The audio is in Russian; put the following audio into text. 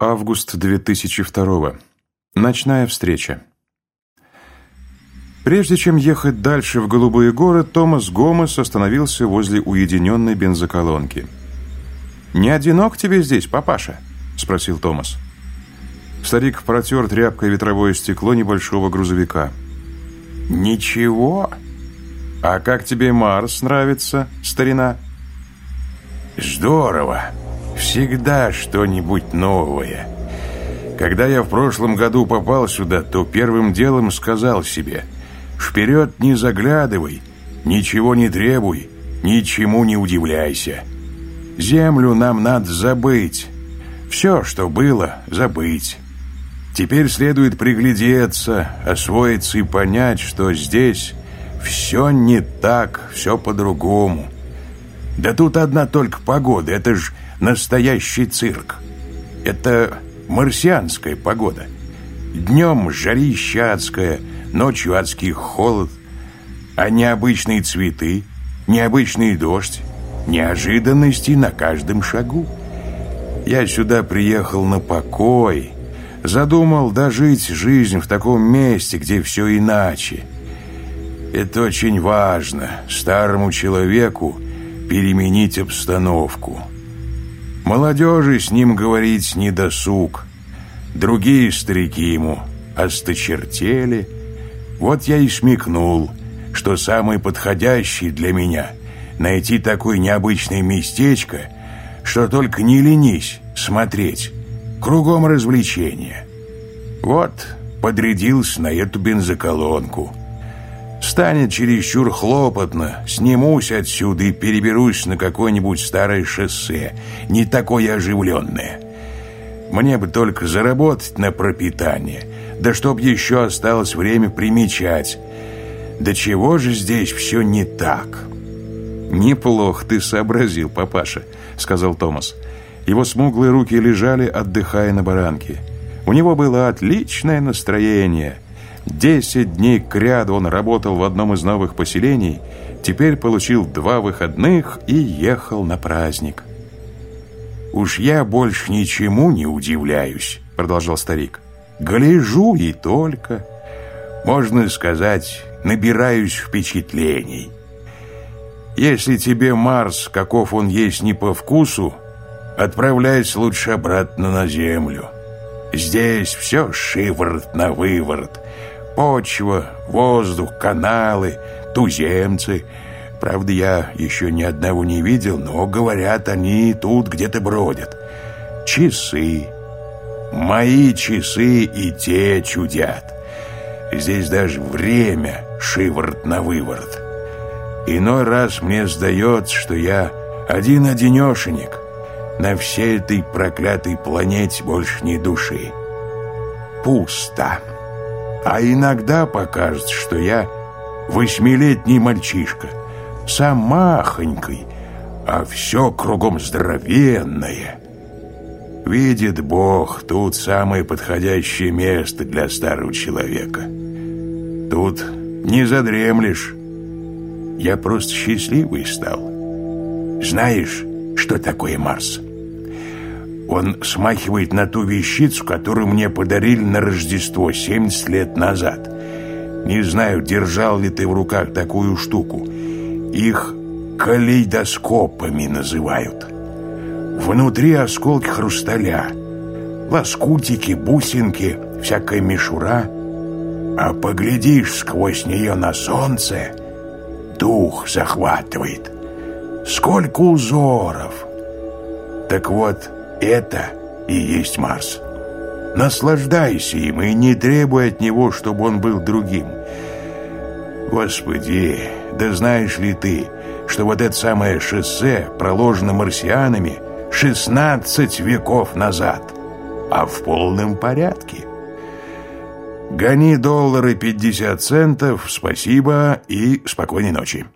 Август 2002. Ночная встреча. Прежде чем ехать дальше в Голубые горы, Томас Гомес остановился возле уединенной бензоколонки. «Не одинок тебе здесь, папаша?» – спросил Томас. Старик протер тряпкой ветровое стекло небольшого грузовика. «Ничего. А как тебе Марс нравится, старина?» «Здорово. Всегда что-нибудь новое. Когда я в прошлом году попал сюда, то первым делом сказал себе «Вперед не заглядывай, ничего не требуй, ничему не удивляйся. Землю нам надо забыть, все, что было, забыть». Теперь следует приглядеться, освоиться и понять, что здесь все не так, все по-другому. Да тут одна только погода, это ж настоящий цирк. Это марсианская погода. Днем жарища адская, ночью адский холод, а необычные цветы, необычный дождь, неожиданности на каждом шагу. Я сюда приехал на покой, задумал дожить жизнь в таком месте, где все иначе. Это очень важно, старому человеку переменить обстановку. Молодежи с ним говорить не досуг. Другие старики ему осточертели. Вот я и смекнул, что самый подходящий для меня найти такое необычное местечко, что только не ленись смотреть. Кругом развлечения. Вот подрядился на эту бензоколонку. Станет чересчур хлопотно, снимусь отсюда и переберусь на какое-нибудь старое шоссе, не такое оживленное. Мне бы только заработать на пропитание, да чтоб еще осталось время примечать. Да чего же здесь все не так?» «Неплохо ты сообразил, папаша», — сказал Томас. Его смуглые руки лежали, отдыхая на баранке. У него было отличное настроение — Десять дней кряду он работал в одном из новых поселений, теперь получил два выходных и ехал на праздник. «Уж я больше ничему не удивляюсь», — продолжал старик. «Гляжу и только. Можно сказать, набираюсь впечатлений. Если тебе Марс, каков он есть, не по вкусу, отправляйся лучше обратно на Землю. Здесь все шиворот на выворот» Почва, воздух, каналы, туземцы. Правда, я еще ни одного не видел, но, говорят, они тут где-то бродят. Часы. Мои часы и те чудят. Здесь даже время шиворот на выворот. Иной раз мне сдается, что я один-одинешенек. На всей этой проклятой планете больше ни души. Пусто. А иногда покажется, что я восьмилетний мальчишка, сам махонький, а все кругом здоровенное. Видит Бог, тут самое подходящее место для старого человека. Тут не задремлешь. Я просто счастливый стал. Знаешь, что такое Марс? Он смахивает на ту вещицу, которую мне подарили на Рождество 70 лет назад. Не знаю, держал ли ты в руках такую штуку. Их калейдоскопами называют. Внутри осколки хрусталя, лоскутики, бусинки, всякая мишура. А поглядишь сквозь нее на солнце, дух захватывает. Сколько узоров! Так вот, это и есть Марс. Наслаждайся им и не требуй от него, чтобы он был другим. Господи, да знаешь ли ты, что вот это самое шоссе проложено марсианами 16 веков назад, а в полном порядке? Гони доллары 50 центов, спасибо и спокойной ночи.